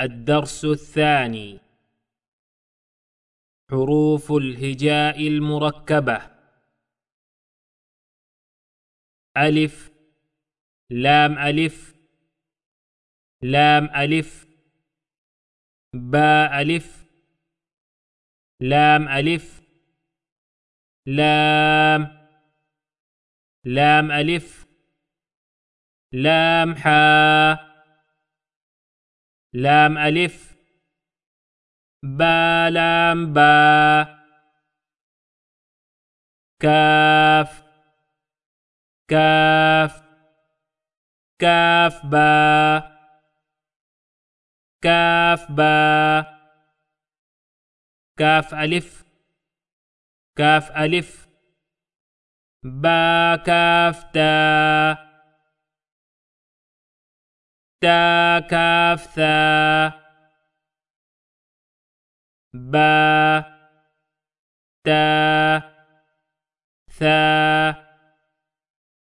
الدرس الثاني. حروف الهجاء المركبة. ألف لام ألف لام ألف باء ألف لام ألف لام لام ألف لام حا لام ألف با لام با كاف كاف كاف با كاف با كاف ألف كاف ألف با كاف تا. تا كاف ثا با تا ثا.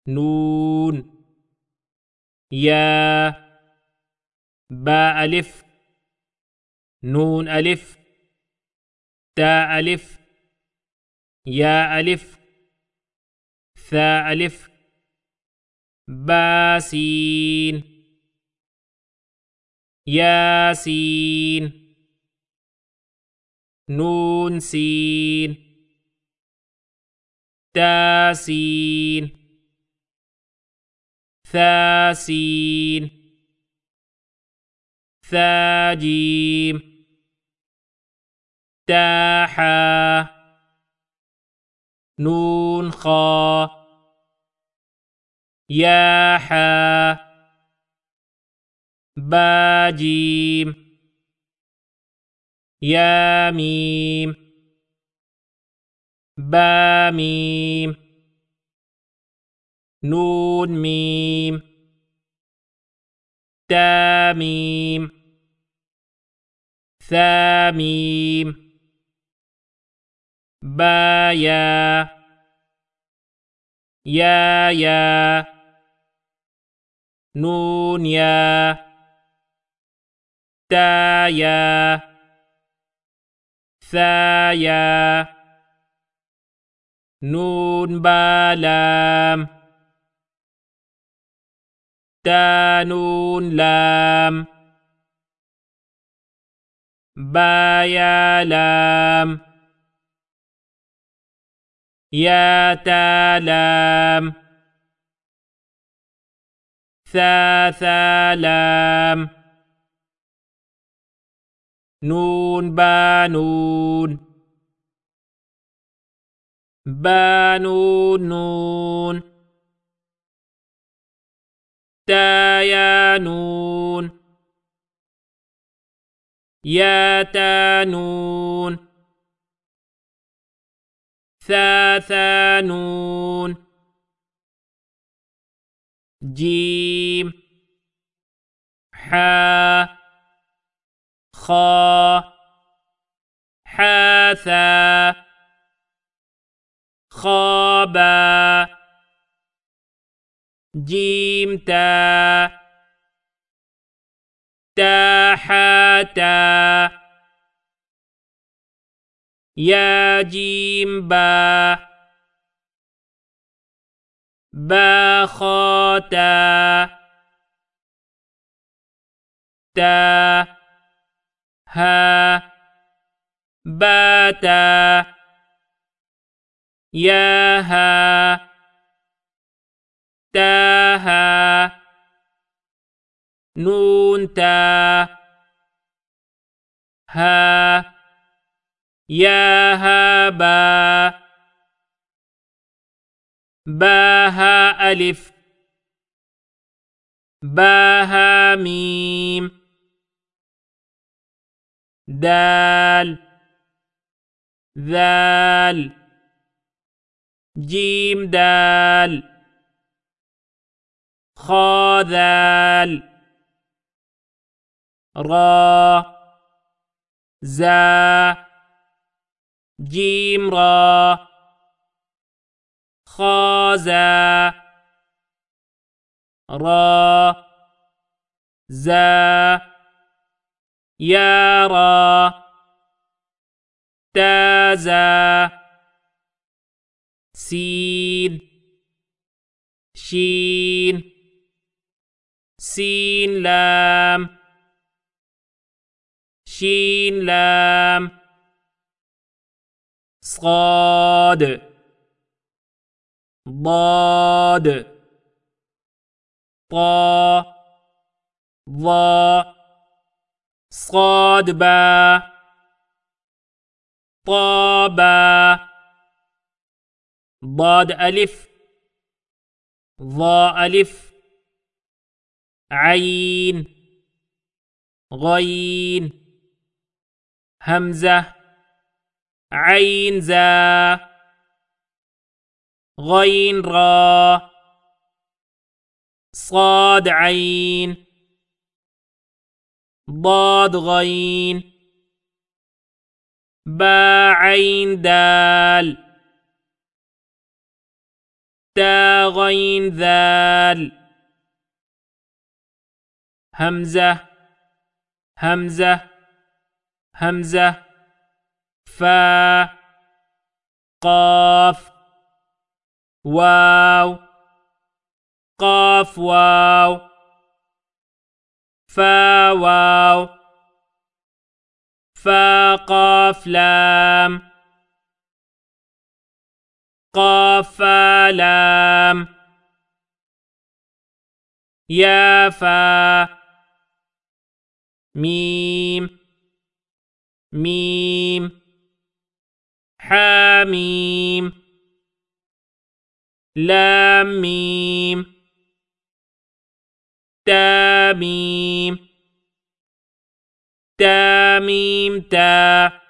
نون. يا. با ألف. نون ألف. تا ألف. يا ألف. ثاء ألف. باسين ياسين. نون سين. تاسين ثاسين ثاجيم تاحا نون خا. ياحا باجيم. يا ميم باميم. نون ميم تاميم. ثاميم. بايا. يا يا نون يا تايا ثايا. نون بالام تانون لام. بايا لام. يا تالام ثا ثالام نون بانون بانون نون تايانون يا تانون ثاثانون جيم حا. خا حاثا خابا جيم تا تاحاتا يا جيم با باخاتا تا ها باتا ياها تاها نون تا ها ياها با باها ألف باها ميم دال ذال جيم دال خا ذال را زا جيم را خازا را زا يارى تازا. سين. شين. سين لام. شين لام. صاد. ضاد. طا. ضا. صاد با طابا. ضاد ألف. ضاء ألف. عين. غين. همزة. عين زا. غين را. صاد عين. ضاد غين. با عين دال. تا غين ذال. همزة همزة همزة. فا قاف واو. قاف واو. فا واو. فا قاف لام. قاف لام. يا فا ميم. ميم. حاميم لام ميم. تاميم تاميم تا